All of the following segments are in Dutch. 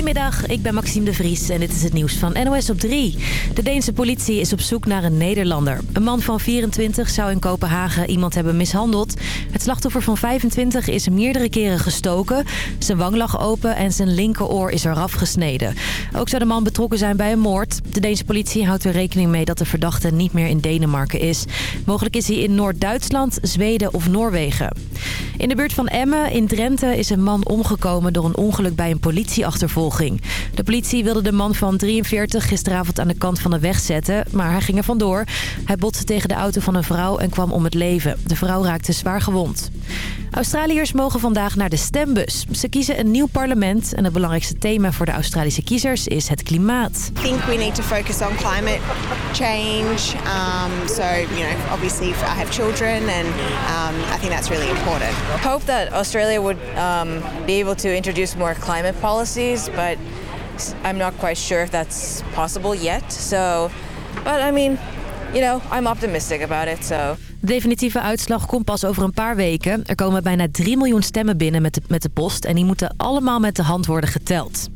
Goedemiddag, ik ben Maxime de Vries en dit is het nieuws van NOS op 3. De Deense politie is op zoek naar een Nederlander. Een man van 24 zou in Kopenhagen iemand hebben mishandeld. Het slachtoffer van 25 is meerdere keren gestoken. Zijn wang lag open en zijn linkeroor is eraf gesneden. Ook zou de man betrokken zijn bij een moord. De Deense politie houdt er rekening mee dat de verdachte niet meer in Denemarken is. Mogelijk is hij in Noord-Duitsland, Zweden of Noorwegen. In de buurt van Emmen in Drenthe is een man omgekomen door een ongeluk bij een politieachtervolging. De politie wilde de man van 43 gisteravond aan de kant van de weg zetten, maar hij ging er vandoor. Hij botste tegen de auto van een vrouw en kwam om het leven. De vrouw raakte zwaar gewond. Australiërs mogen vandaag naar de stembus. Ze kiezen een nieuw parlement en het belangrijkste thema voor de Australische kiezers is het klimaat. I think we need to focus on climate change. Um, so, you know, obviously I have children and um, I think that's really important. hope that Australia would um, be able to introduce more climate policies, but I'm not quite sure if that's possible yet. So, but I mean, you know, I'm optimistic about it. So. De definitieve uitslag komt pas over een paar weken. Er komen bijna 3 miljoen stemmen binnen met de, met de post... en die moeten allemaal met de hand worden geteld.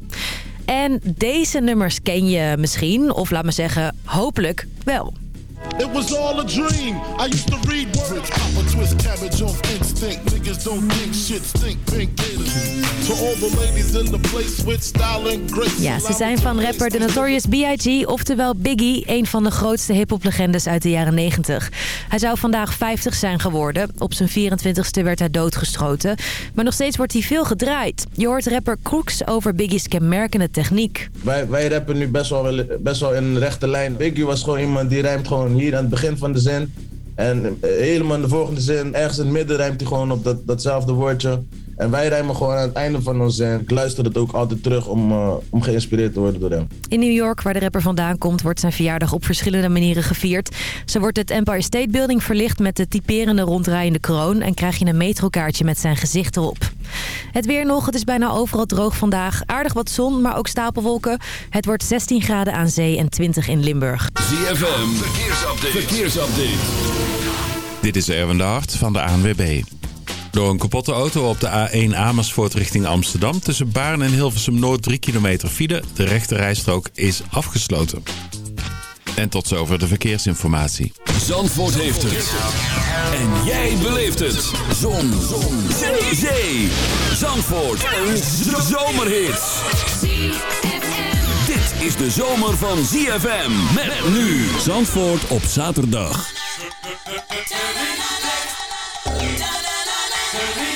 En deze nummers ken je misschien, of laat me zeggen, hopelijk wel. It was all a dream. I used to read words. Papa twist cabbage off instinct. Niggas don't think shit stink. Pink gators. To all the ladies in the place with style and grace. Ja, ze zijn van rapper The Notorious B.I.G., oftewel Biggie, een van de grootste hiphoplegendes uit de jaren 90. Hij zou vandaag 50 zijn geworden. Op zijn 24ste werd hij doodgeschoten. Maar nog steeds wordt hij veel gedraaid. Je hoort rapper Crooks over Biggie's kenmerkende techniek. Wij, wij rappen nu best wel, best wel in een rechte lijn. Biggie was gewoon iemand die rijmt gewoon hier aan het begin van de zin. En eh, helemaal in de volgende zin, ergens in het midden rijmt hij gewoon op dat, datzelfde woordje. En wij rijmen gewoon aan het einde van onze zin. Ik luister het ook altijd terug om, uh, om geïnspireerd te worden door hem. In New York, waar de rapper vandaan komt, wordt zijn verjaardag op verschillende manieren gevierd. Zo wordt het Empire State Building verlicht met de typerende ronddraaiende kroon... en krijg je een metrokaartje met zijn gezicht erop. Het weer nog, het is bijna overal droog vandaag. Aardig wat zon, maar ook stapelwolken. Het wordt 16 graden aan zee en 20 in Limburg. ZFM, verkeersupdate. verkeersupdate. Dit is Erwin de Hart van de ANWB. Door een kapotte auto op de A1 Amersfoort richting Amsterdam... tussen Baarn en Hilversum Noord 3 kilometer file. De rechte rijstrook is afgesloten. En tot zover de verkeersinformatie. Zandvoort heeft het. En jij beleeft het. Zon. Zon. Zee. Zee. Zandvoort. Een zomerhit. Dit is de zomer van ZFM. Met nu. Zandvoort op zaterdag. Serene.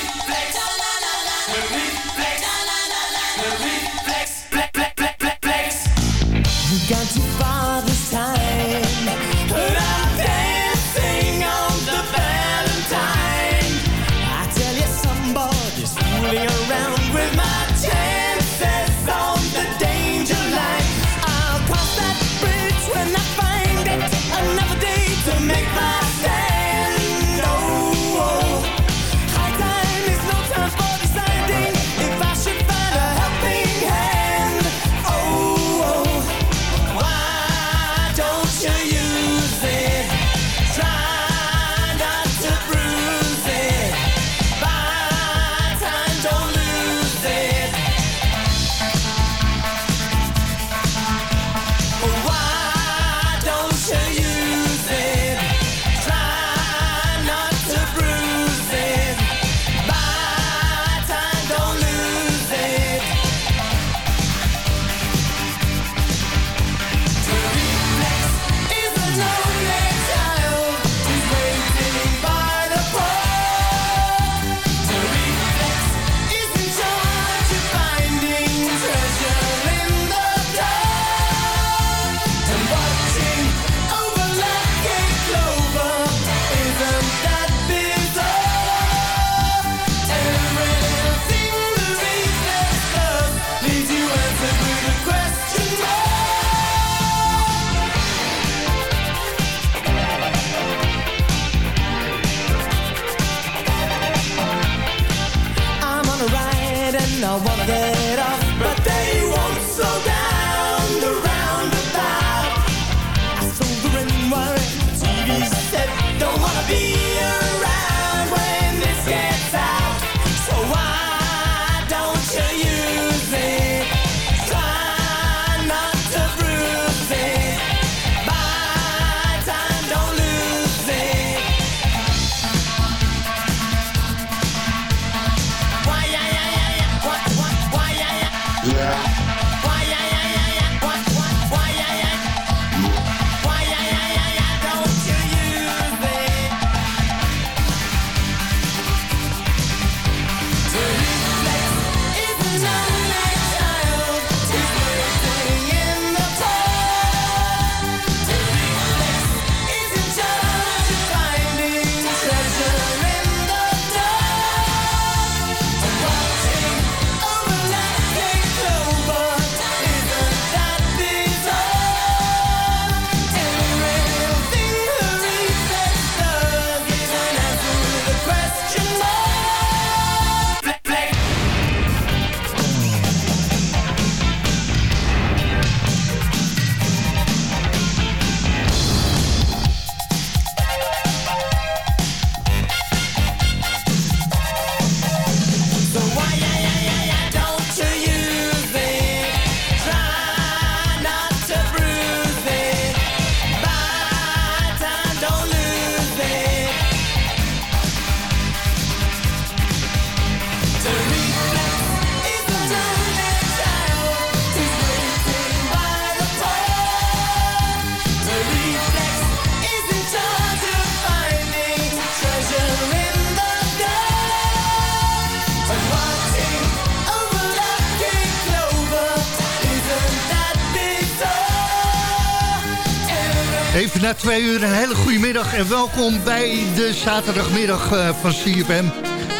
Twee uur een hele goede middag en welkom bij de zaterdagmiddag eh, van CFM.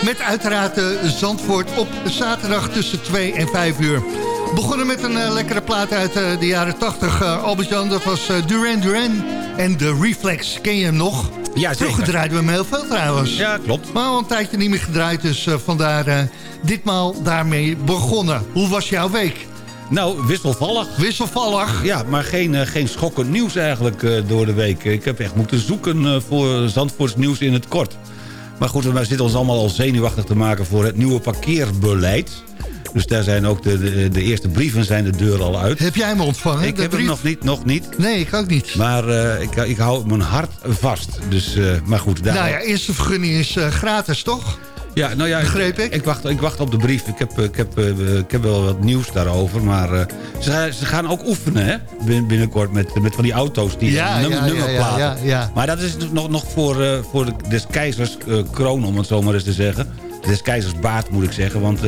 Met uiteraard eh, Zandvoort op zaterdag tussen 2 en 5 uur. Begonnen met een eh, lekkere plaat uit de jaren 80. eh Albert-Jan, dat was Duran Duran en The Reflex. Ken je hem nog? Ja, zeker. Vroeger draaiden we hem heel veel trouwens. Ja, klopt. Maar al een tijdje niet meer gedraaid, dus vandaar ditmaal daarmee begonnen. Hoe was jouw week? Nou, wisselvallig. Wisselvallig. Ja, maar geen, eh, geen schokkend nieuws eigenlijk eh, door de week. Ik heb echt moeten zoeken eh, voor Zandvoorts nieuws in het kort. Maar goed, wij zitten ons allemaal al zenuwachtig te maken voor het nieuwe parkeerbeleid. Dus daar zijn ook de, de, de eerste brieven zijn de deur al uit. Heb jij hem ontvangen? Ik heb hem brief? nog niet, nog niet. Nee, ik ook niet. Maar ik, ik hou mijn hart vast. Dus, maar goed, daar... Nou ja, eerste vergunning is gratis, toch? Ja, nou ja, Begreep ik? Ik wacht, ik wacht op de brief. Ik heb, ik, heb, eh, ik heb wel wat nieuws daarover. Maar eh, ze, ze gaan ook oefenen, hè? Bin- Binnenkort met, met van die auto's. Die Ja, ja, ja, nummerplaten. ja. Maar dat is nog, nog voor, eh, voor de, des keizers kroon, om het zo maar eens te zeggen. Des keizers baard, moet ik zeggen. Want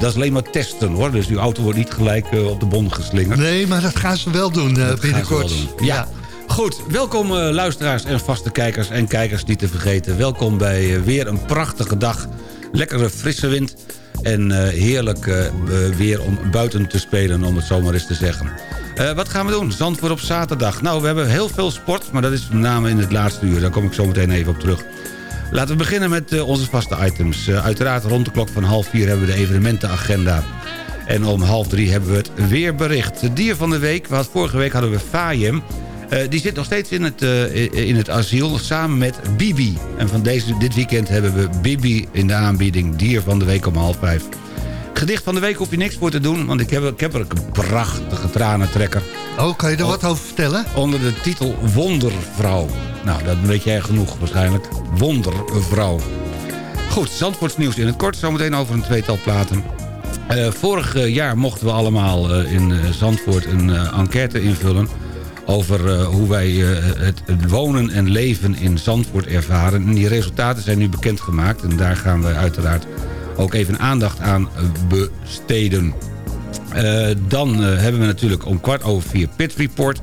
dat is alleen maar testen, hoor. Dus uw auto wordt niet gelijk op de bon geslingerd. Nee, maar dat gaan ze wel doen binnenkort. gaan ze wel doen. Ja. Goed, welkom eh, luisteraars en vaste kijkers en kijkers niet te vergeten. Welkom bij eh, weer een prachtige dag. Lekkere frisse wind en eh, heerlijk weer om buiten te spelen, om het zo maar eens te zeggen. Wat gaan we doen? Zandvoort op zaterdag. Nou, we hebben heel veel sport, maar dat is met name in het laatste uur. Daar kom ik zo meteen even op terug. Laten we beginnen met onze vaste items. Uiteraard rond de klok van half vier hebben we de evenementenagenda. En om half drie hebben we het weerbericht. Dier van de week, want vorige week hadden we Fayem. Eh, die zit nog steeds in het, eh, in het asiel samen met Bibi. En van deze, dit weekend hebben we Bibi in de aanbieding. Dier van de week om half vijf. Gedicht van de week hoef je niks voor te doen... want ik heb, ik heb er een prachtige tranentrekker. Oh, kan je er wat over vertellen? Onder de titel Wondervrouw. Nou, dat weet jij genoeg waarschijnlijk. Wondervrouw. Goed, Zandvoorts nieuws in het kort. Zometeen over een tweetal platen. Eh, vorig jaar mochten we allemaal in Zandvoort een enquête invullen... over eh, hoe wij eh, het, wonen en leven in Zandvoort ervaren. En die resultaten zijn nu bekendgemaakt. En daar gaan we uiteraard ook even aandacht aan eh, besteden. Dan hebben we natuurlijk om kwart over vier Pit Report.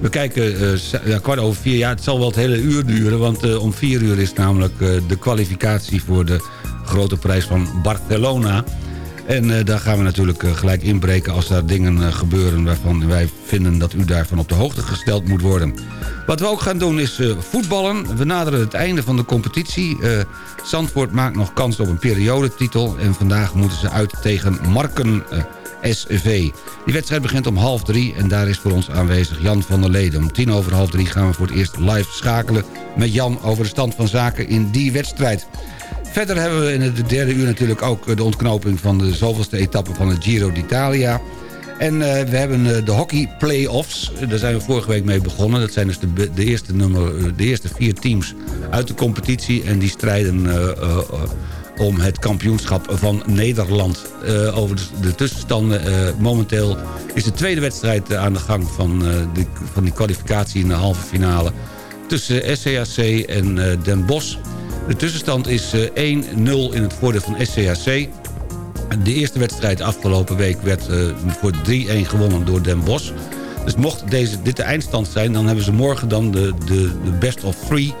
We kijken kwart over vier. Ja, het zal wel het hele uur duren. Want om vier uur is namelijk de kwalificatie voor de grote prijs van Barcelona. En eh, daar gaan we natuurlijk eh, gelijk inbreken als daar dingen eh, gebeuren... waarvan wij vinden dat u daarvan op de hoogte gesteld moet worden. Wat we ook gaan doen is voetballen. We naderen het einde van de competitie. Zandvoort maakt nog kans op een periodetitel... en vandaag moeten ze uit tegen Marken SV. Die wedstrijd begint om half drie en daar is voor ons aanwezig Jan van der Leden. Om tien over half drie gaan we voor het eerst live schakelen met Jan... over de stand van zaken in die wedstrijd. Verder hebben we in het derde uur natuurlijk ook eh, de ontknoping van de zoveelste etappe van het Giro d'Italia. En eh, we hebben eh, de hockey play-offs. Daar zijn we vorige week mee begonnen. Dat zijn dus de, de, eerste, nummer, de eerste vier teams uit de competitie. En die strijden om het kampioenschap van Nederland. Over de, de tussenstanden momenteel is de tweede wedstrijd aan de gang van, die, van die kwalificatie in de halve finale... tussen SCAC en Den Bosch. De tussenstand is 1-0 in het voordeel van SCAC. De eerste wedstrijd afgelopen week werd voor 3-1 gewonnen door Den Bosch... Dus mocht deze, dit de eindstand zijn... dan hebben ze morgen dan de, de, de best of three...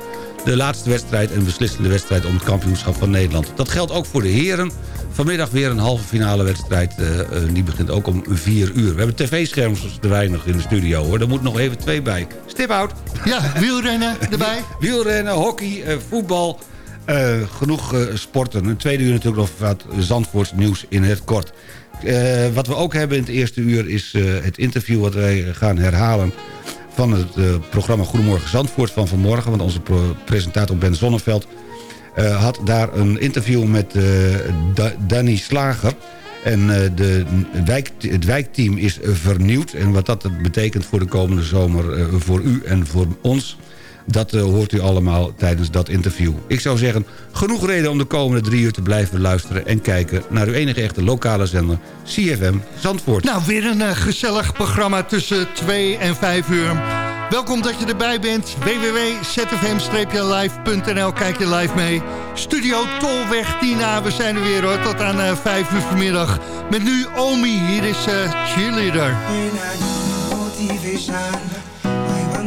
de laatste wedstrijd en beslissende wedstrijd... om het kampioenschap van Nederland. Dat geldt ook voor de heren. Vanmiddag weer een halve finale wedstrijd. Uh, uh, die begint ook om vier uur. We hebben tv-scherms te weinig in de studio, hoor. Er moet nog even twee bij. Stip out. Ja, wielrennen erbij. wielrennen, hockey, uh, voetbal... Uh, genoeg uh, sporten. Een tweede uur natuurlijk nog wat Zandvoorts nieuws in het kort. Uh, wat we ook hebben in het eerste uur is het interview wat wij gaan herhalen van het programma Goedemorgen Zandvoort van vanmorgen. Want onze presentator Ben Zonneveld had daar een interview met da Danny Slager. En de wijk, het wijkteam is vernieuwd. En wat dat betekent voor de komende zomer voor u en voor ons... Dat uh, hoort u allemaal tijdens dat interview. Ik zou zeggen, genoeg reden om de komende drie uur te blijven luisteren... en kijken naar uw enige echte lokale zender, CFM Zandvoort. Nou, weer een uh, gezellig programma tussen 2 en 5 uur. Welkom dat je erbij bent. www.zfm-live.nl Kijk je live mee. Studio Tolweg Tina. We zijn er weer hoor, tot aan uh, 5 uur vanmiddag. Met nu Omi, hier is Cheerleader.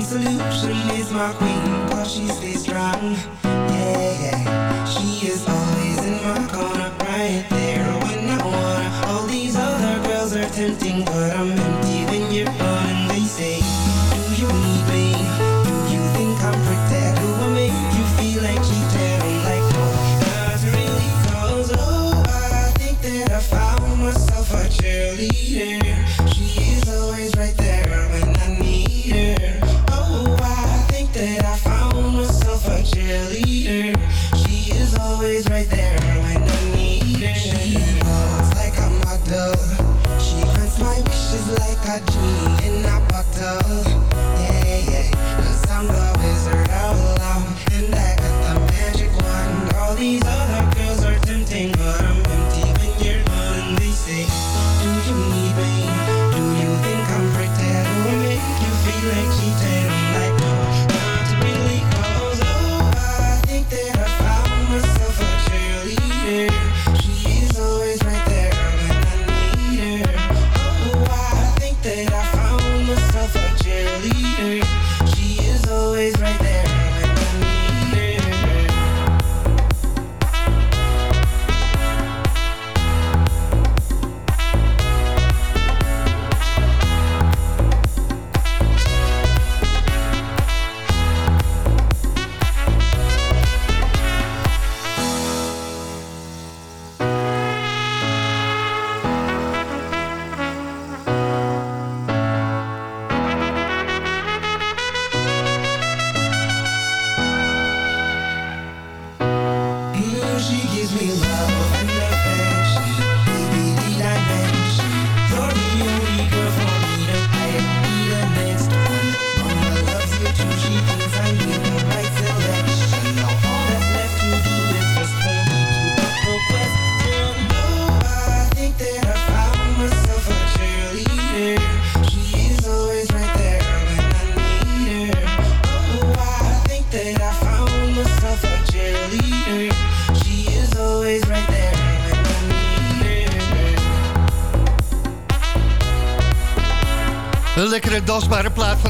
Solution is my queen, cause she stays strong. Yeah, yeah. She is always in my corner, right there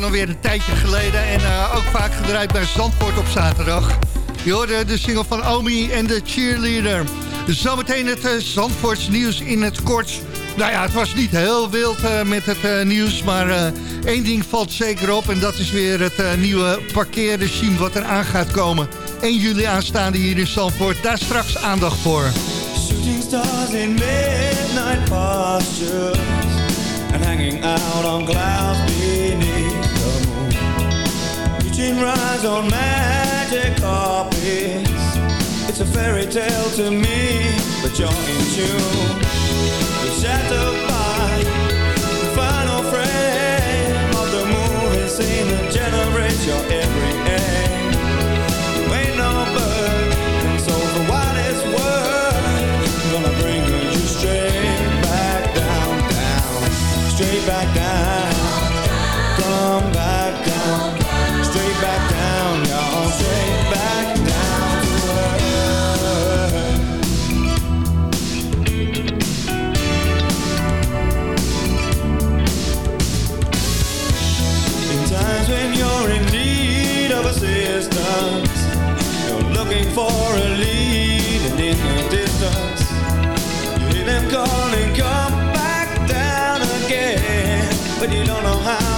alweer een tijdje geleden. En eh, ook vaak gedraaid bij Zandvoort op zaterdag. Je hoorde de single van Omi en de cheerleader. Zometeen het uh, Zandvoorts nieuws in het kort. Nou ja, het was niet heel wild eh, met het nieuws. Maar één ding valt zeker op. En dat is weer het nieuwe parkeerregime wat er aan gaat komen. 1 juli aanstaande hier in Zandvoort. Daar straks aandacht voor. Shooting stars in midnight postures and hanging out on clouds beneath the moon. Reaching rise on magic carpets. It's a fairy tale to me, but you're in tune. You're shattered But you don't know how,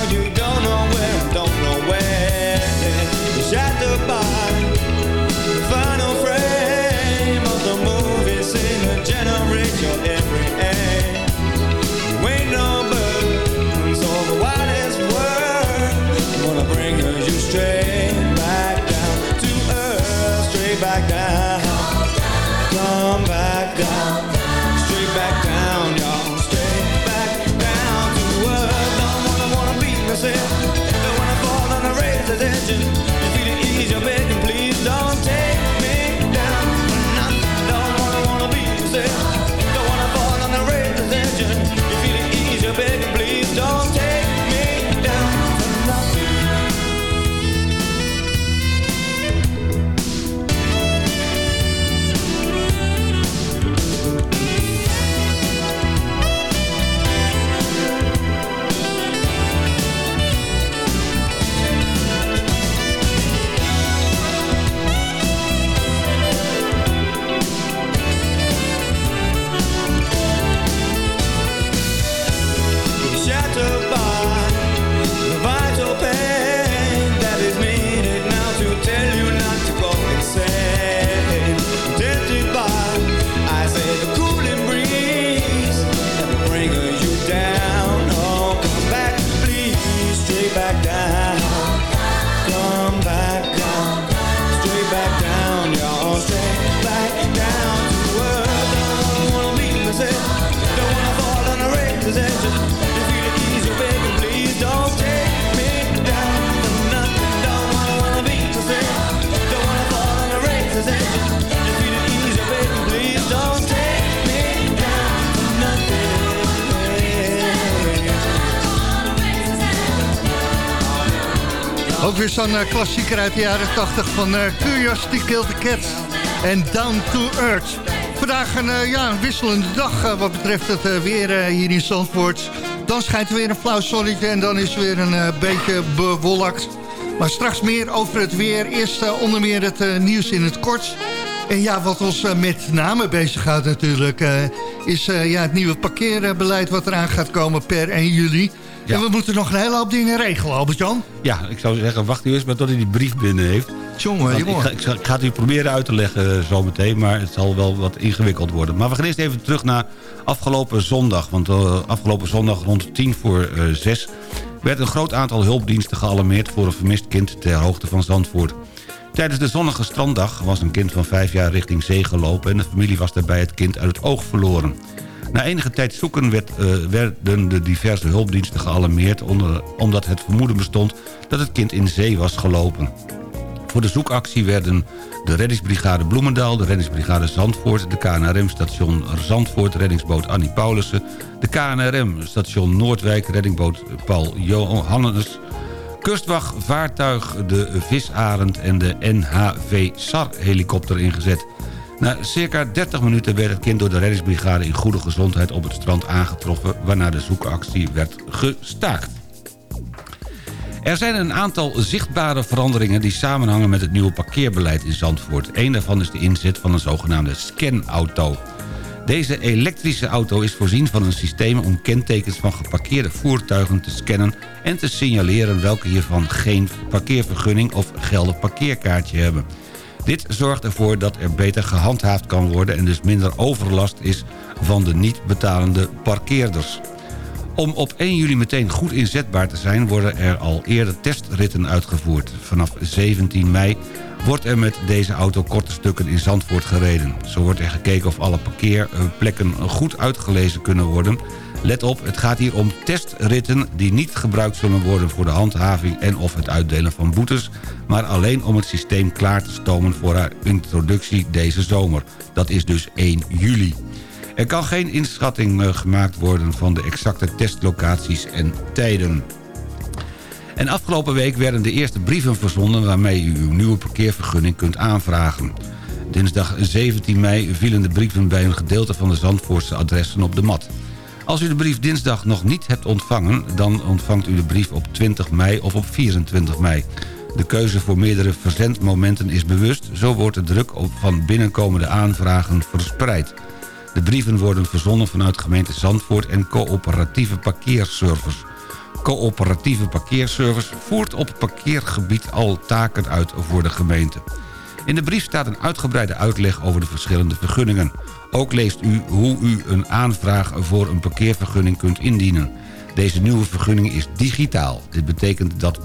Eh, klassieker uit de jaren 80 van eh Curiosity Killed the Cat en Down to Earth. Vandaag een, eh, ja, een wisselende dag wat betreft het weer hier in Zandvoort. Dan schijnt er weer een flauw zonnetje en dan is weer een beetje bewolkt. Maar straks meer over het weer. Eerst onder meer het nieuws in het kort. En ja, wat ons met name bezighoudt natuurlijk... is ja, het nieuwe parkeerbeleid wat eraan gaat komen per 1 juli. En we moeten nog een hele hoop dingen regelen, Albert-Jan. Ja, ik zou zeggen, wacht u eerst maar tot hij die brief binnen heeft. Jongen, ga, ik, ga, ik ga het u proberen uit te leggen eh, zometeen, maar het zal wel wat ingewikkeld worden. Maar we gaan eerst even terug naar afgelopen zondag. Want eh, afgelopen zondag rond tien voor eh, zes werd een groot aantal hulpdiensten gealarmeerd voor een vermist kind ter hoogte van Zandvoort. Tijdens de zonnige stranddag was een kind van vijf jaar richting zee gelopen... en de familie was daarbij het kind uit het oog verloren. Na enige tijd zoeken werd, eh, werden de diverse hulpdiensten gealarmeerd... Omdat het vermoeden bestond dat het kind in zee was gelopen. Voor de zoekactie werden de reddingsbrigade Bloemendaal... de reddingsbrigade Zandvoort, de KNRM-station Zandvoort... reddingsboot Annie Paulussen, de KNRM-station Noordwijk... reddingboot Paul Johannes... Kustwacht, vaartuig, de Visarend en de NHV SAR-helikopter ingezet. Na circa 30 minuten werd het kind door de reddingsbrigade in goede gezondheid op het strand aangetroffen... waarna de zoekactie werd gestaakt. Er zijn een aantal zichtbare veranderingen die samenhangen met het nieuwe parkeerbeleid in Zandvoort. Eén daarvan is de inzet van een zogenaamde scanauto. Deze elektrische auto is voorzien van een systeem om kentekens van geparkeerde voertuigen te scannen en te signaleren welke hiervan geen parkeervergunning of geldig parkeerkaartje hebben. Dit zorgt ervoor dat er beter gehandhaafd kan worden en dus minder overlast is van de niet betalende parkeerders. Om op 1 juli meteen goed inzetbaar te zijn... worden er al eerder testritten uitgevoerd. Vanaf 17 mei wordt er met deze auto korte stukken in Zandvoort gereden. Zo wordt er gekeken of alle parkeerplekken goed uitgelezen kunnen worden. Let op, het gaat hier om testritten die niet gebruikt zullen worden... voor de handhaving en of het uitdelen van boetes... maar alleen om het systeem klaar te stomen voor haar introductie deze zomer. Dat is dus 1 juli. Er kan geen inschatting eh, gemaakt worden van de exacte testlocaties en tijden. En afgelopen week werden de eerste brieven verzonden... waarmee u uw nieuwe parkeervergunning kunt aanvragen. Dinsdag 17 mei vielen de brieven bij een gedeelte van de Zandvoortse adressen op de mat. Als u de brief dinsdag nog niet hebt ontvangen... dan ontvangt u de brief op 20 mei of op 24 mei. De keuze voor meerdere verzendmomenten is bewust... zo wordt de druk van binnenkomende aanvragen verspreid. De brieven worden verzonnen vanuit gemeente Zandvoort... en coöperatieve parkeerservice. Coöperatieve parkeerservice voert op parkeergebied al taken uit voor de gemeente. In de brief staat een uitgebreide uitleg over de verschillende vergunningen. Ook leest u hoe u een aanvraag voor een parkeervergunning kunt indienen. Deze nieuwe vergunning is digitaal. Dit betekent dat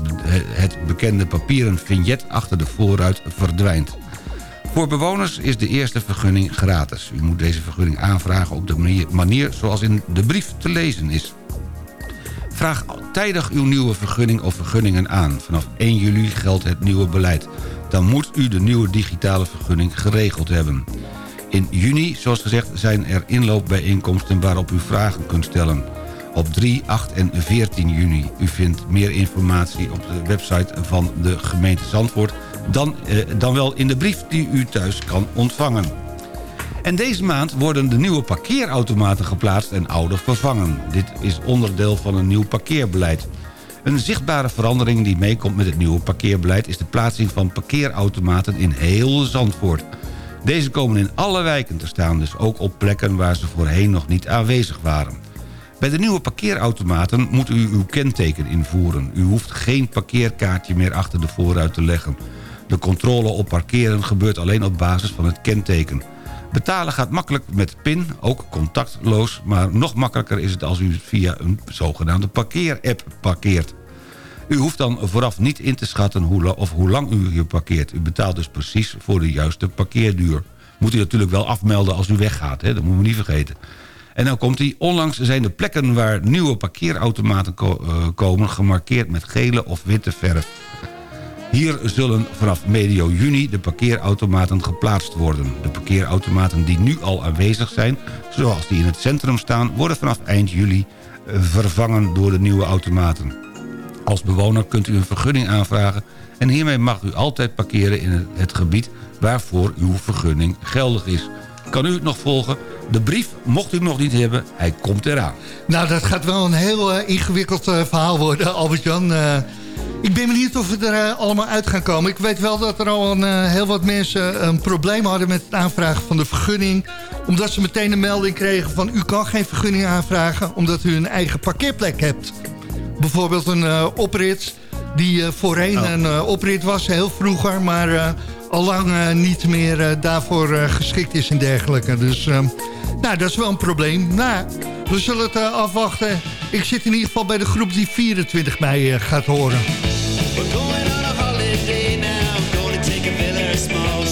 het bekende papieren vignet achter de voorruit verdwijnt. Voor bewoners is de eerste vergunning gratis. U moet deze vergunning aanvragen op de manier, manier zoals in de brief te lezen is. Vraag tijdig uw nieuwe vergunning of vergunningen aan. Vanaf 1 juli geldt het nieuwe beleid. Dan moet u de nieuwe digitale vergunning geregeld hebben. In juni, zoals gezegd, zijn er inloopbijeenkomsten waarop u vragen kunt stellen. Op 3, 8 en 14 juni. U vindt meer informatie op de website van de gemeente Zandvoort... dan, eh, dan wel in de brief die u thuis kan ontvangen. En deze maand worden de nieuwe parkeerautomaten geplaatst en oude vervangen. Dit is onderdeel van een nieuw parkeerbeleid. Een zichtbare verandering die meekomt met het nieuwe parkeerbeleid... is de plaatsing van parkeerautomaten in heel Zandvoort. Deze komen in alle wijken te staan, dus ook op plekken waar ze voorheen nog niet aanwezig waren. Bij de nieuwe parkeerautomaten moet u uw kenteken invoeren. U hoeft geen parkeerkaartje meer achter de voorruit te leggen. De controle op parkeren gebeurt alleen op basis van het kenteken. Betalen gaat makkelijk met PIN, ook contactloos... maar nog makkelijker is het als u via een zogenaamde parkeerapp parkeert. U hoeft dan vooraf niet in te schatten hoe, of hoe lang u hier parkeert. U betaalt dus precies voor de juiste parkeerduur. Moet u natuurlijk wel afmelden als u weggaat, dat moeten we niet vergeten. En dan komt hij. Onlangs zijn de plekken waar nieuwe parkeerautomaten uh, komen... gemarkeerd met gele of witte verf. Hier zullen vanaf medio juni de parkeerautomaten geplaatst worden. De parkeerautomaten die nu al aanwezig zijn, zoals die in het centrum staan... worden vanaf eind juli eh, vervangen door de nieuwe automaten. Als bewoner kunt u een vergunning aanvragen... en hiermee mag u altijd parkeren in het gebied waarvoor uw vergunning geldig is. Kan u het nog volgen? De brief, mocht u nog niet hebben, hij komt eraan. Nou, dat gaat wel een heel uh, ingewikkeld uh, verhaal worden, Albert-Jan. Uh, ik ben benieuwd of we er allemaal uit gaan komen. Ik weet wel dat er al een, heel wat mensen een probleem hadden met het aanvragen van de vergunning. Omdat ze meteen een melding kregen van u kan geen vergunning aanvragen omdat u een eigen parkeerplek hebt. Bijvoorbeeld een oprit die voorheen oh. een oprit was, heel vroeger, maar al lang niet meer daarvoor geschikt is en dergelijke. Dus nou, dat is wel een probleem. Nou, we zullen het uh, afwachten. Ik zit in ieder geval bij de groep die 24 mei uh, gaat horen. ZFM.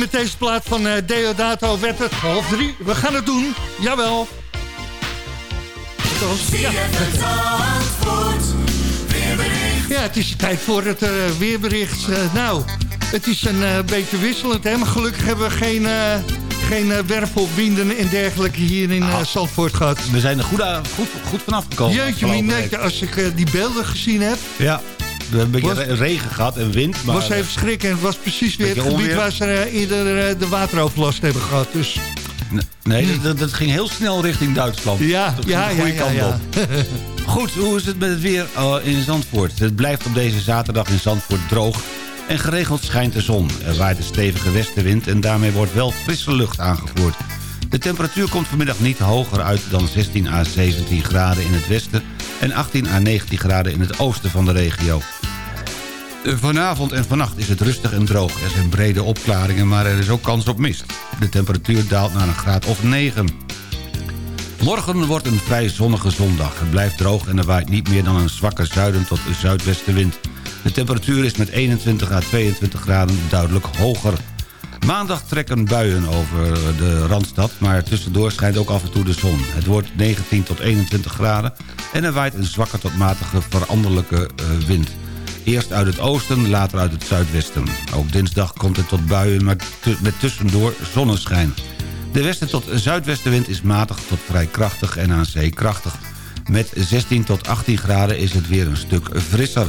Met deze plaat van eh, Deodato werd het half drie. We gaan het doen. Jawel. Ja. ja, het is tijd voor het eh, weerbericht. Eh, nou, het is een beetje wisselend, hè? maar gelukkig hebben we geen, geen wervelwinden en dergelijke hier in Zandvoort gehad. We zijn er goed, aan- goed, goed vanaf gekomen. Jeetje, als ik die beelden gezien heb, Ja, we hebben een beetje Was- regen gehad en wind. Maar, was even schrikken. En het was precies weer het gebied waar ze eh, eerder eh, de wateroverlast hebben gehad. Dus Nee, dat- dat, ging heel snel richting Duitsland. Ja, Dat ja, de goede ja, ja, kant ja. op. Goed, hoe is het met het weer eh, in Zandvoort? Het blijft op deze zaterdag in Zandvoort droog en geregeld schijnt de zon. Er waait een stevige westenwind en daarmee wordt wel frisse lucht aangevoerd. De temperatuur komt vanmiddag niet hoger uit dan 16 à 17 graden in het westen... en 18 à 19 graden in het oosten van de regio. Eh, Vanavond en vannacht is het rustig en droog. Er zijn brede opklaringen, maar er is ook kans op mist. De temperatuur daalt naar een graad of 9. Morgen wordt een vrij zonnige zondag. Het blijft droog en er waait niet meer dan een zwakke zuiden tot zuidwestenwind. De temperatuur is met 21 à 22 graden duidelijk hoger. Maandag trekken buien over de Randstad, maar tussendoor schijnt ook af en toe de zon. Het wordt 19 tot 21 graden en er waait een zwakke tot matige veranderlijke eh, wind. Eerst uit het oosten, later uit het zuidwesten. Ook dinsdag komt het tot buien, maar met tussendoor zonneschijn. De westen tot zuidwestenwind is matig tot vrij krachtig en aan zee krachtig. Met 16 tot 18 graden is het weer een stuk frisser.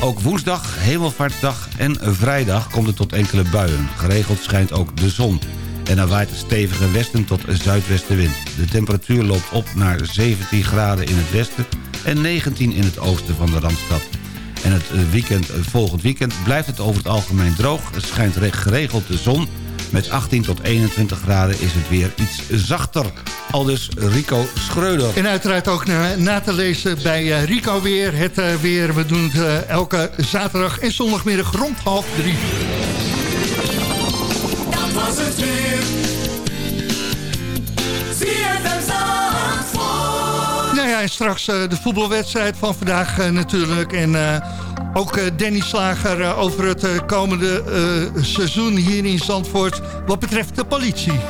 Ook woensdag, hemelvaartsdag en vrijdag komt het tot enkele buien. Geregeld schijnt ook de zon. En er waait stevige westen tot zuidwestenwind. De temperatuur loopt op naar 17 graden in het westen... en 19 in het oosten van de Randstad. En het eh, weekend, het volgend weekend blijft het over het algemeen droog. Het schijnt re- geregeld de zon. Met 18 tot 21 graden is het weer iets zachter. Aldus Rico Schreuder. En uiteraard ook na, na te lezen bij eh, Rico weer. Het eh, weer, we doen het eh, elke zaterdag en zondagmiddag rond half drie. Dat was het weer. Nou en straks eh, de voetbalwedstrijd van vandaag eh, natuurlijk. En eh, ook Danny Slager over het komende seizoen hier in Zandvoort wat betreft de politie.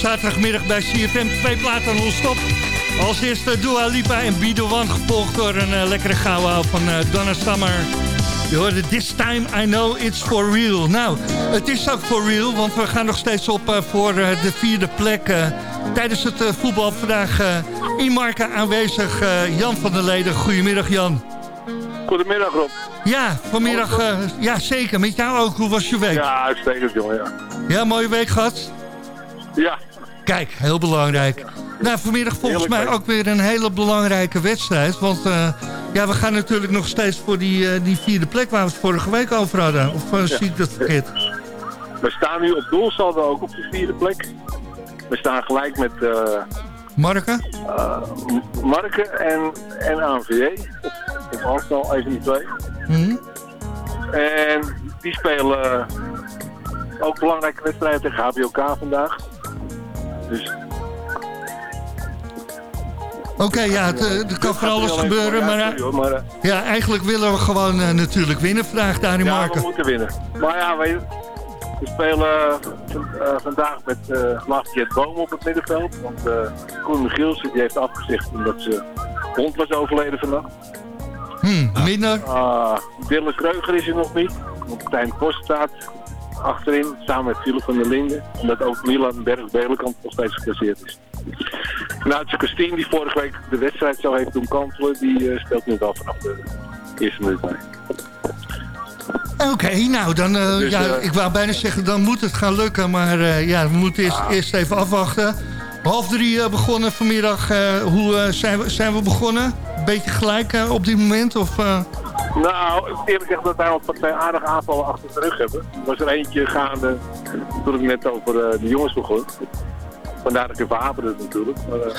Zaterdagmiddag bij CFM. Twee platen non-stop. Als eerste Dua Lipa en The One, gevolgd door een eh, lekkere gauw van eh, Donna Summer. Je hoorde This Time I Know It's For Real. Nou, het is ook for real, want we gaan nog steeds op eh, voor de vierde plek. tijdens het voetbal vandaag in Marken aanwezig Jan van der Leden. Goedemiddag Jan. Goedemiddag Rob. Ja, vanmiddag, ja zeker. Met jou ook. Hoe was je week? Ja, uitstekend jongen, ja. Ja, mooie week gehad? Ja, Kijk, heel belangrijk. Nou, vanmiddag volgens mij ook weer een hele belangrijke wedstrijd. Want eh, ja, we gaan natuurlijk nog steeds voor die, eh, die vierde plek waar we het vorige week over hadden. Of eh, zie ik dat verkeerd? we staan nu op doelsaldo ook op de vierde plek. We staan gelijk met Marken? Marken en, en ANVJ. Of Arsenal, even die twee. Mhm. En die spelen ook belangrijke wedstrijden tegen HBOK vandaag. Dus Oké, ja, het, eh, er kan van alles gebeuren. Maar, eh, Ja, maar ja, eigenlijk willen we gewoon eh, natuurlijk winnen vandaag daar in ja, we moeten winnen. Maar ja, weet je, we spelen vandaag met uh, Lafayette Boom op het middenveld. Want eh Koen Michielsen die heeft afgezegd omdat ze hond was overleden vannacht. Hm, minder. Ah, Dylan Kreuger is er nog niet. Want Tijn Post staat achterin, samen met Philip van der Linden. Omdat ook Milan Berg-Belenkamp nog steeds geclasseerd is. Nautje Christine, die vorige week de wedstrijd zo heeft doen kantelen, die eh, speelt nu wel vanaf de eerste minuut mee. Oké, nou dan, eh, Dus, ja, eh, ik wou bijna zeggen, dan moet het gaan lukken. Maar ja, we moeten eerst, eerst even afwachten. Half drie begonnen vanmiddag. hoe zijn, we, zijn we begonnen? Beetje gelijk op dit moment? Of? Nou, eerlijk gezegd dat wij al twee aardige aanvallen achter de rug hebben. Er was er eentje gaande toen ik net over eh, de jongens begon. Vandaar dat ik even haperde natuurlijk. Maar, eh,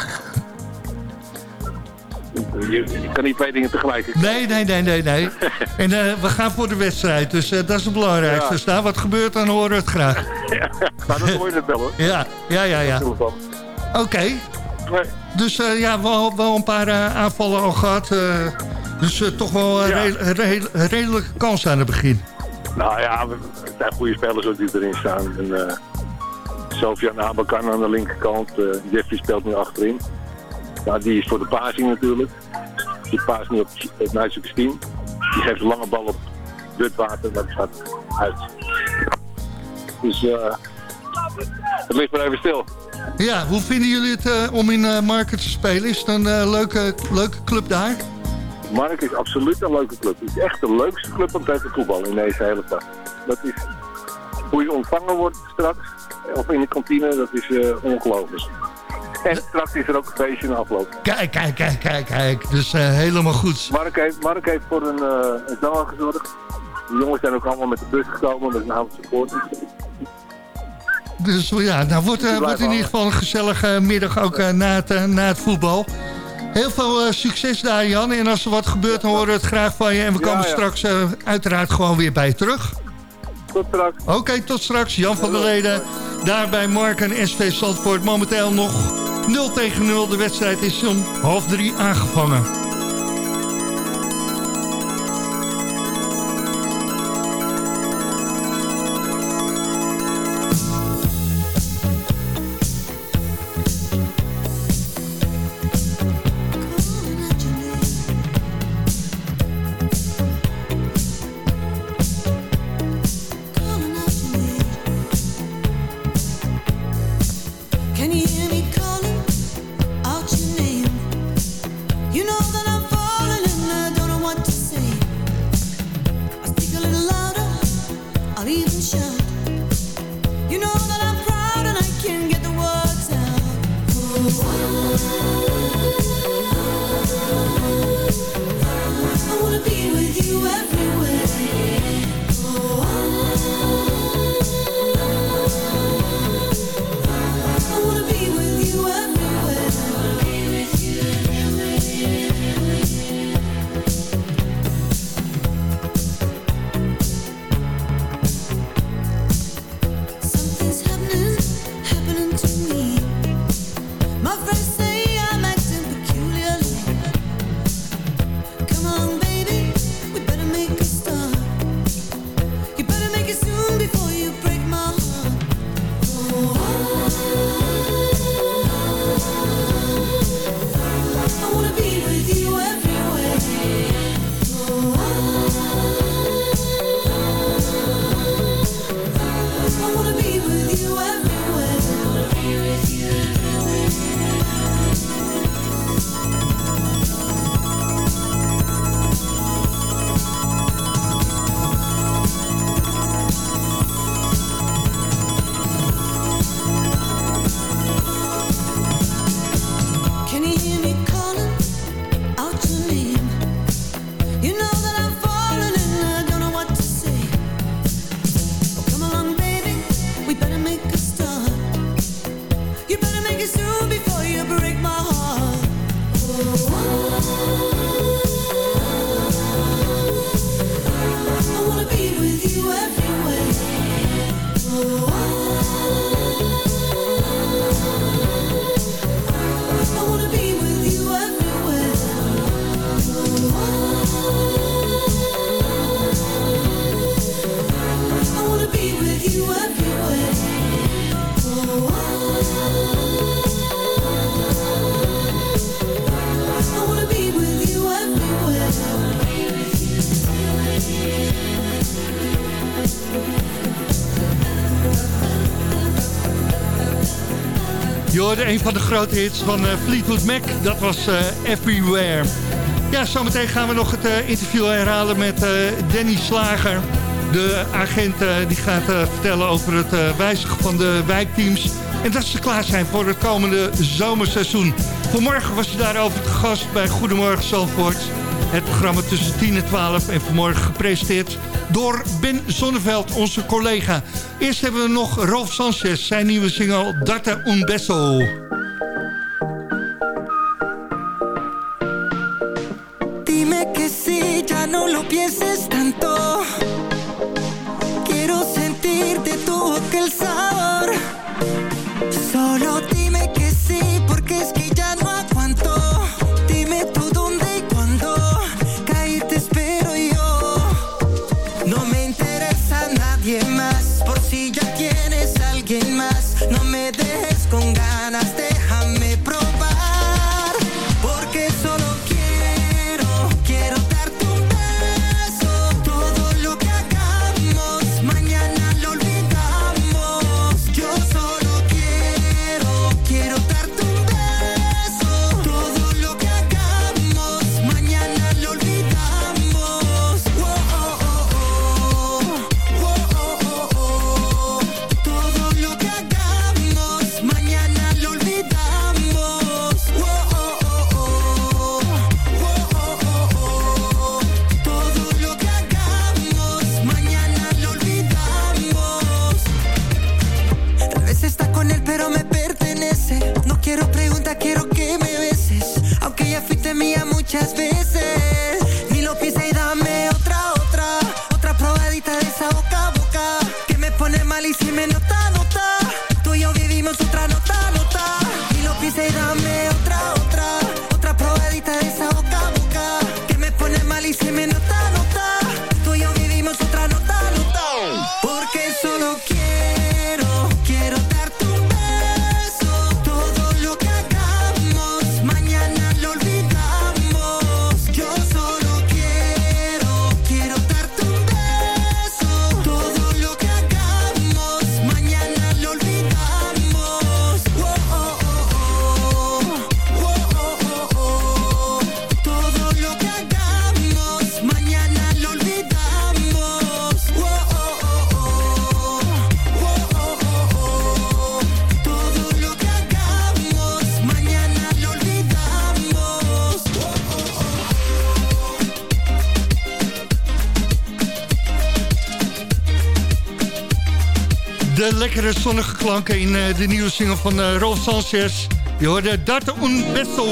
je, je kan niet twee dingen tegelijk. Nee, nee, nee, nee, nee. En eh, we gaan voor de wedstrijd, dus dat is het belangrijkste. Ja. Dus daar wat gebeurt, dan horen we het graag. Maar dan hoor je het wel hoor. Ja, ja, ja, ja. Oké. Dus ja, wel, wel een paar aanvallen al gehad. Eh, dus eh, toch wel een re- re- redelijke kans aan het begin. Nou ja, het zijn goede spelers ook die erin staan. En, eh Sofian Abakan aan de linkerkant. eh, Jeffrey speelt nu achterin. Nou, die is voor de passing natuurlijk. Die paast nu op het Nuitse team. Die geeft een lange bal op Dutwater, dat gaat uit. Dus eh het ligt maar even stil. Ja, hoe vinden jullie het eh, om in eh Market te spelen? Is het een eh, leuke, leuke club daar? Mark is absoluut een leuke club. Het is echt de leukste club om tegen voetbal in deze hele stad. Dat is hoe je ontvangen wordt straks, of in de kantine, dat is eh, ongelooflijk. En straks is er ook een feestje in de afloop. Kijk, kijk, kijk, kijk, kijk. Dus eh, helemaal goed. Mark heeft, Mark heeft voor een, eh een gezorgd. De jongens zijn ook allemaal met de bus gekomen, met een aantal supporters. Dus ja, nou wordt, wordt in ieder geval een gezellige middag ook na, het, na het voetbal. Heel veel eh, succes daar, Jan. En als er wat gebeurt, dan horen we het graag van je. En we komen ja. straks eh, uiteraard gewoon weer bij je terug. Tot straks. Oké, tot straks. Jan van der Leden. Daar bij Mark en SV Zandvoort. Momenteel nog 0 tegen 0. De wedstrijd is om half drie aangevangen. Een van de grote hits van eh, Fleetwood Mac. Dat was eh, Everywhere. Ja, zometeen gaan we nog het eh, interview herhalen met Danny Slager. De agent die gaat vertellen over het wijzigen van de wijkteams. En dat ze klaar zijn voor het komende zomerseizoen. Vanmorgen was je daarover te gast bij Goedemorgen Zandvoort. Het programma tussen 10 en 12 en vanmorgen gepresenteerd door Ben Zonneveld, onze collega. Eerst hebben we nog Rolf Sanchez, zijn nieuwe single Darte un Beso. Dime que ya no lo pienses tanto. Quiero sentirte tu el sabor. Lekkere zonnige klanken in eh, de nieuwe single van eh, Rolf Sanchez. Je hoorde Darte un Beso.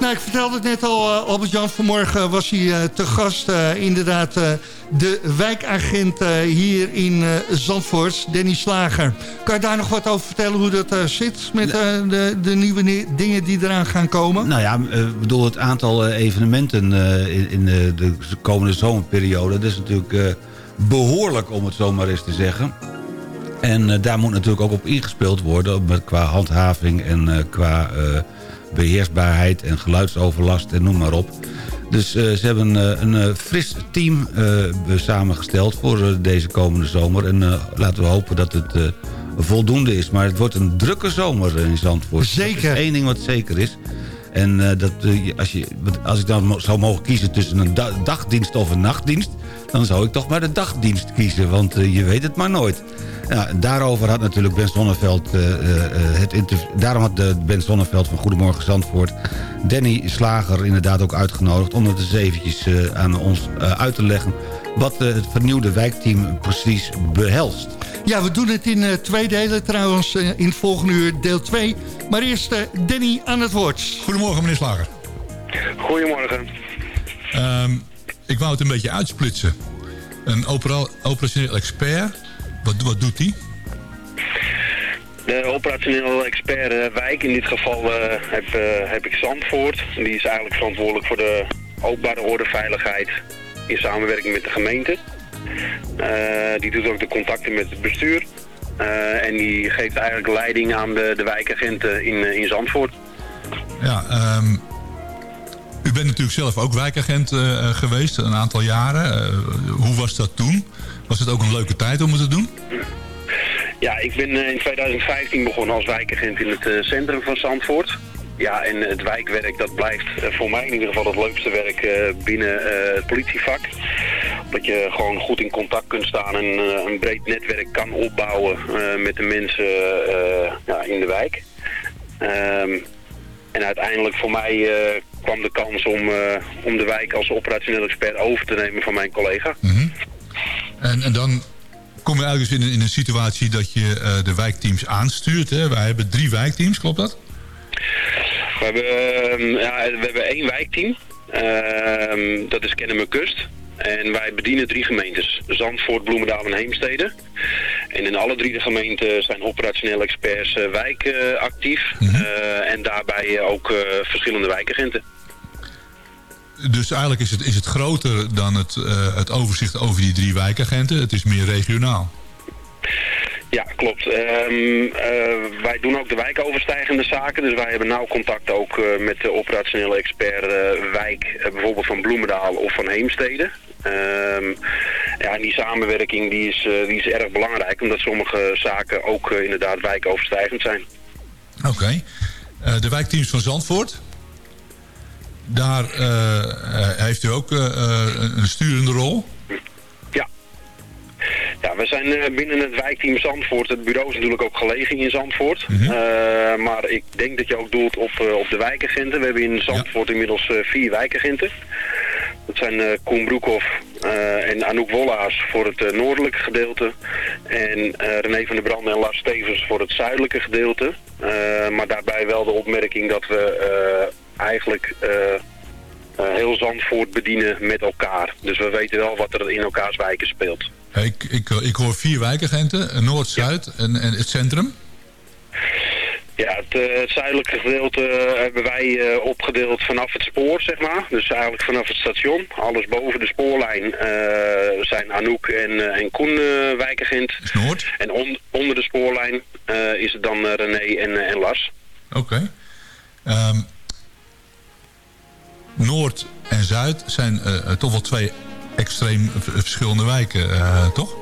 Nou, ik vertelde het net al, uh, Albert-Jan, vanmorgen was hij eh, te gast. eh, inderdaad, eh, de wijkagent eh, hier in eh, Zandvoort, Danny Slager. Kan je daar nog wat over vertellen hoe dat eh, zit met eh, de, de nieuwe ni- dingen die eraan gaan komen? Nou ja, eh, ik bedoel het aantal eh, evenementen eh, in, de, de komende zomerperiode... dat is natuurlijk eh, behoorlijk, om het zo maar eens te zeggen. En eh, daar moet natuurlijk ook op ingespeeld worden... Met, qua handhaving en eh, qua eh, beheersbaarheid en geluidsoverlast en noem maar op. Dus ze hebben een fris team samengesteld voor deze komende zomer. En laten we hopen dat het voldoende is. Maar het wordt een drukke zomer in Zandvoort. Zeker. Dat is één ding wat zeker is. En dat, als, je, als ik dan zou mogen kiezen tussen een da- dagdienst of een nachtdienst... dan zou ik toch maar de dagdienst kiezen, want eh, je weet het maar nooit. Ja, daarover had natuurlijk Ben Zonneveld eh, eh, eh, het interview... Daarom had de Ben Zonneveld van Goedemorgen Zandvoort... Danny Slager inderdaad ook uitgenodigd... om het eens eventjes eh, aan ons eh, uit te leggen... wat eh, het vernieuwde wijkteam precies behelst. Ja, we doen het in eh, twee delen trouwens. eh, in het volgende uur deel 2. Maar eerst eh, Danny aan het woord. Goedemorgen, meneer Slager. Goedemorgen. Ehm, ik wou het een beetje uitsplitsen. Een opera- operationeel expert, wat, wat doet die? De operationeel expert eh, wijk, in dit geval eh, heb, eh, heb ik Zandvoort. Die is eigenlijk verantwoordelijk voor de openbare orde veiligheid in samenwerking met de gemeente. Die doet ook de contacten met het bestuur. En die geeft eigenlijk leiding aan de, de wijkagenten in, in Zandvoort. Ja, ehm, u bent natuurlijk zelf ook wijkagent eh, eh, geweest, een aantal jaren. Eh, hoe was dat toen? Was het ook een leuke tijd om het te doen? Ja, ik ben in 2015 begonnen als wijkagent in het centrum van Zandvoort. Ja, en het wijkwerk dat blijft voor mij in ieder geval het leukste werk binnen het politievak. Dat je gewoon goed in contact kunt staan en een breed netwerk kan opbouwen met de mensen in de wijk. Ehm, en uiteindelijk voor mij kwam de kans om, eh, om de wijk als operationeel expert over te nemen van mijn collega. En, en dan kom je eigenlijk in een, in een situatie dat je eh, de wijkteams aanstuurt. Hè? Wij hebben drie wijkteams, klopt dat? We hebben, ehm, ja, we hebben één wijkteam. Ehm, dat is Kennemer Kust. En wij bedienen drie gemeentes. Zandvoort, Bloemendaal en Heemstede. En in alle drie de gemeenten zijn operationele experts eh, wijk eh, actief. Eh, en daarbij ook verschillende wijkagenten. Dus eigenlijk is het, is het groter dan het, het overzicht over die drie wijkagenten. Het is meer regionaal. Ja, klopt. Ehm, eh, wij doen ook de wijkoverstijgende zaken. Dus wij hebben nauw contact ook eh, met de operationele expert eh, wijk, bijvoorbeeld van Bloemendaal of van Heemstede. Ehm, ja, en die samenwerking die is, die is erg belangrijk, omdat sommige zaken ook inderdaad wijkoverstijgend zijn. Oké. De wijkteams van Zandvoort. Daar heeft u ook een sturende rol. Ja, we zijn eh, binnen het wijkteam Zandvoort. Het bureau is natuurlijk ook gelegen in Zandvoort. Mhm. Eh, maar ik denk dat je ook doelt op, eh, op de wijkagenten. We hebben in Zandvoort inmiddels vier wijkagenten. Dat zijn eh Koen Broekhoff en Anouk Wollaars voor het noordelijke gedeelte. En René van der Branden en Lars Stevens voor het zuidelijke gedeelte. Maar daarbij wel de opmerking dat we eigenlijk... heel Zandvoort bedienen met elkaar. Dus we weten wel wat er in elkaars wijken speelt. Ik, ik, ik hoor vier wijkagenten. Noord, Zuid en, en het centrum. Ja, het, eh, het zuidelijke gedeelte eh, hebben wij eh, opgedeeld vanaf het spoor, zeg maar. Dus eigenlijk vanaf het station. Alles boven de spoorlijn eh, zijn Anouk en, eh, en Koen uh, wijkagent. Noord. En on- onder de spoorlijn eh, is het dan eh, René en, eh, en Lars. Oké. Ehm, Noord en Zuid zijn eh, eh, toch wel twee extreem verschillende wijken, eh, toch?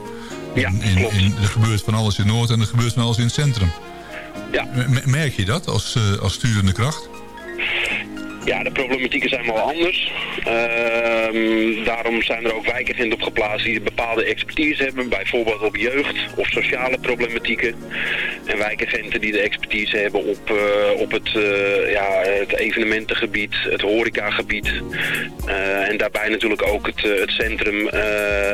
Ja, in, in, in, er gebeurt van alles in Noord en er gebeurt van alles in het centrum. Ja. M- merk je dat als, eh, als sturende kracht? Ja, de problematieken zijn wel anders. Ehm, daarom zijn er ook wijkagenten op geplaatst die bepaalde expertise hebben. Bijvoorbeeld op jeugd of sociale problematieken. En wijkagenten die de expertise hebben op, eh, op het, eh, ja, het evenementengebied, het horecagebied. Eh, en daarbij natuurlijk ook het, het centrum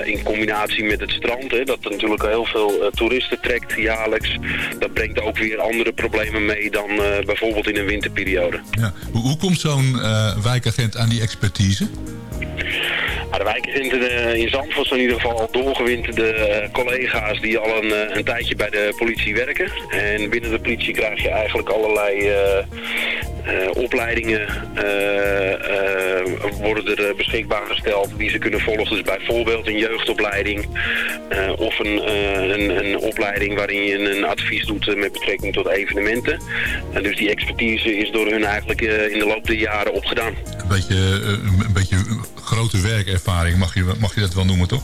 in combinatie met het strand. Hè, dat natuurlijk heel veel toeristen trekt jaarlijks. Dat brengt ook weer andere problemen mee dan bijvoorbeeld in een winterperiode. Ja. Hoe, hoe komt eh, wijkagent aan die expertise? De eh, in Zandvoort in ieder geval al doorgewinterde eh, collega's die al een, eh, een tijdje bij de politie werken. En binnen de politie krijg je eigenlijk allerlei eh, opleidingen worden er beschikbaar gesteld die ze kunnen volgen. Dus bijvoorbeeld een jeugdopleiding of een, een, een opleiding waarin je een, advies doet met betrekking tot evenementen. En dus die expertise is door hun eigenlijk in de loop der jaren opgedaan. Een beetje, een beetje grote werkervaring, mag je, mag je dat wel noemen, toch?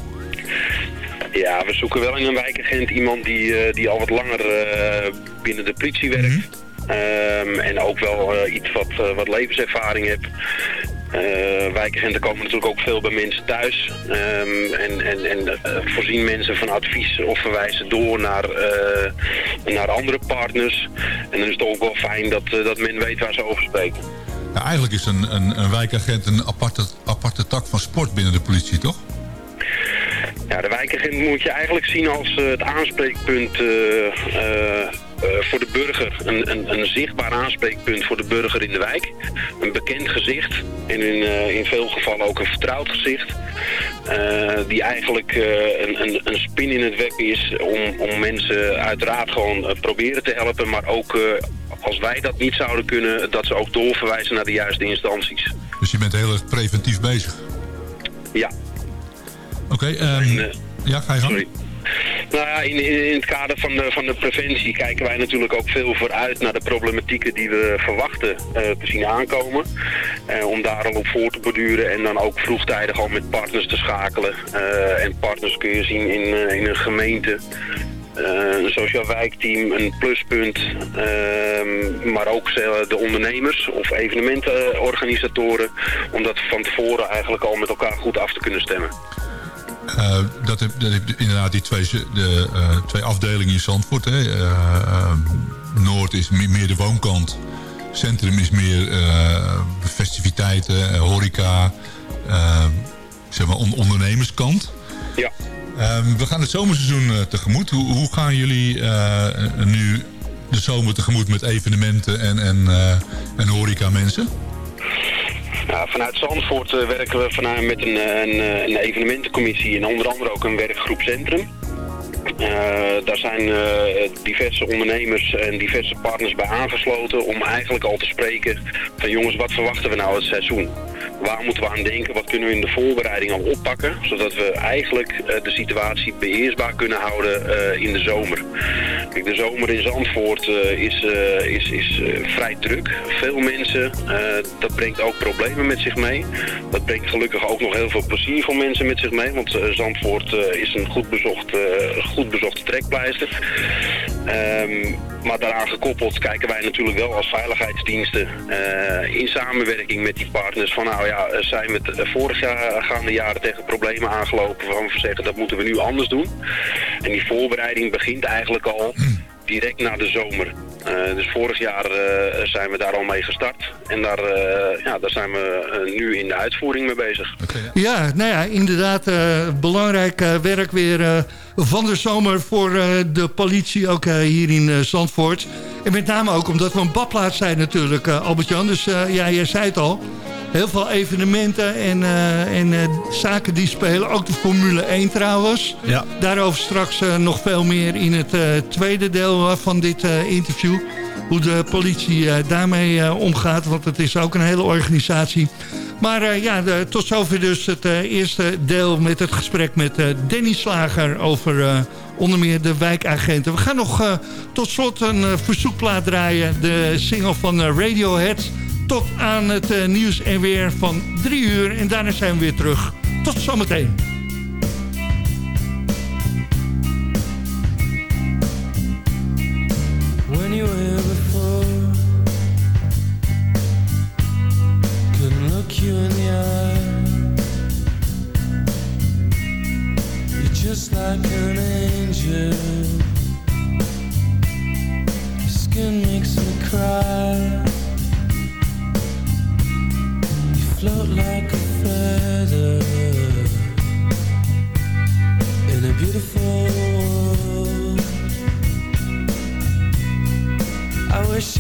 Ja, we zoeken wel in een wijkagent iemand die, eh, die al wat langer eh, binnen de politie werkt. Ehm, en ook wel eh, iets wat, wat levenservaring heeft. Wijkagenten komen natuurlijk ook veel bij mensen thuis. Ehm, en en, en voorzien mensen van advies of verwijzen door naar, naar andere partners. En dan is het ook wel fijn dat, dat men weet waar ze over spreken. Ja, eigenlijk is een, een, een wijkagent een aparte, aparte tak van sport binnen de politie, toch? Ja, de wijkagent moet je eigenlijk zien als eh, het aanspreekpunt eh, eh, voor de burger. Een, een, een zichtbaar aanspreekpunt voor de burger in de wijk. Een bekend gezicht en in, eh, in veel gevallen ook een vertrouwd gezicht. eh, die eigenlijk eh, een, een, een spin in het web is om, om mensen uiteraard gewoon eh, proberen te helpen. Maar ook eh, als wij dat niet zouden kunnen, dat ze ook doorverwijzen naar de juiste instanties. Dus je bent heel erg preventief bezig. Ja. Oké, ehm, ja, ga je gang. Sorry. Nou ja, in, in, het kader van de, van de preventie kijken wij natuurlijk ook veel vooruit naar de problematieken die we verwachten eh, te zien aankomen. Eh, om daar al op voor te borduren en dan ook vroegtijdig al met partners te schakelen. Eh, en partners kun je zien in, in een gemeente. een sociaal wijkteam, een pluspunt, ehm, maar ook de ondernemers of evenementenorganisatoren, om dat van tevoren eigenlijk al met elkaar goed af te kunnen stemmen. Eh, dat, heb, dat inderdaad die twee, de, eh, twee afdelingen in Zandvoort. Hè. Eh, Noord is meer, meer de woonkant. Centrum is meer festiviteiten, horeca, zeg maar on- ondernemerskant. Ja. Ehm, we gaan het zomerseizoen tegemoet. Hoe, hoe gaan jullie nu de zomer tegemoet met evenementen en, en, en horeca mensen? Vanuit Zandvoort eh, werken we vanuit met een, eh, een, eh, een evenementencommissie en onder andere ook een werkgroep Centrum. Eh, daar zijn eh, diverse ondernemers en diverse partners bij aangesloten om eigenlijk al te spreken van jongens, wat verwachten we nou het seizoen? Waar moeten we aan denken? Wat kunnen we in de voorbereiding al oppakken? Zodat we eigenlijk eh, de situatie beheersbaar kunnen houden in de zomer. Kijk, de zomer in Zandvoort is, is, is vrij druk. Veel mensen. dat brengt ook problemen met zich mee. Dat brengt gelukkig ook nog heel veel plezier voor mensen met zich mee. Want Zandvoort is een goed, bezocht, goed bezochte trekpleister. Ehm, maar daaraan gekoppeld kijken wij natuurlijk wel als veiligheidsdiensten eh, in samenwerking met die partners van nou ja, eh, zijn we het eh, vorig jaar gaande jaren tegen problemen aangelopen waarvan we zeggen dat moeten we nu anders doen. En die voorbereiding begint eigenlijk al direct na de zomer. Eh, dus vorig jaar eh, zijn we daar al mee gestart. En daar, eh, ja, daar zijn we nu in de uitvoering mee bezig. Ja, nou ja, inderdaad eh, belangrijk werk weer eh, van de zomer voor eh, de politie, ook hier in eh, Zandvoort. En met name ook omdat we een badplaats zijn natuurlijk, eh, Albert-Jan. Dus eh, ja, jij zei het al, heel veel evenementen en, eh, en eh, zaken die spelen. Ook de Formule 1 trouwens. Ja. Daarover straks eh, nog veel meer in het tweede deel van dit interview. Hoe de politie daarmee omgaat, want het is ook een hele organisatie. Maar ja, de- tot zover dus het eerste deel met het gesprek met Danny Slager over onder meer de wijkagenten. We gaan nog tot slot een verzoekplaat draaien. De single van Radiohead. Tot aan het eh, nieuws en weer van drie uur. En daarna zijn we weer terug. Tot zometeen.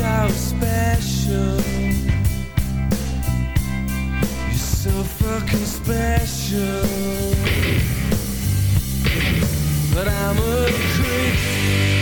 Was special. You're so fucking special. But I'm a creep.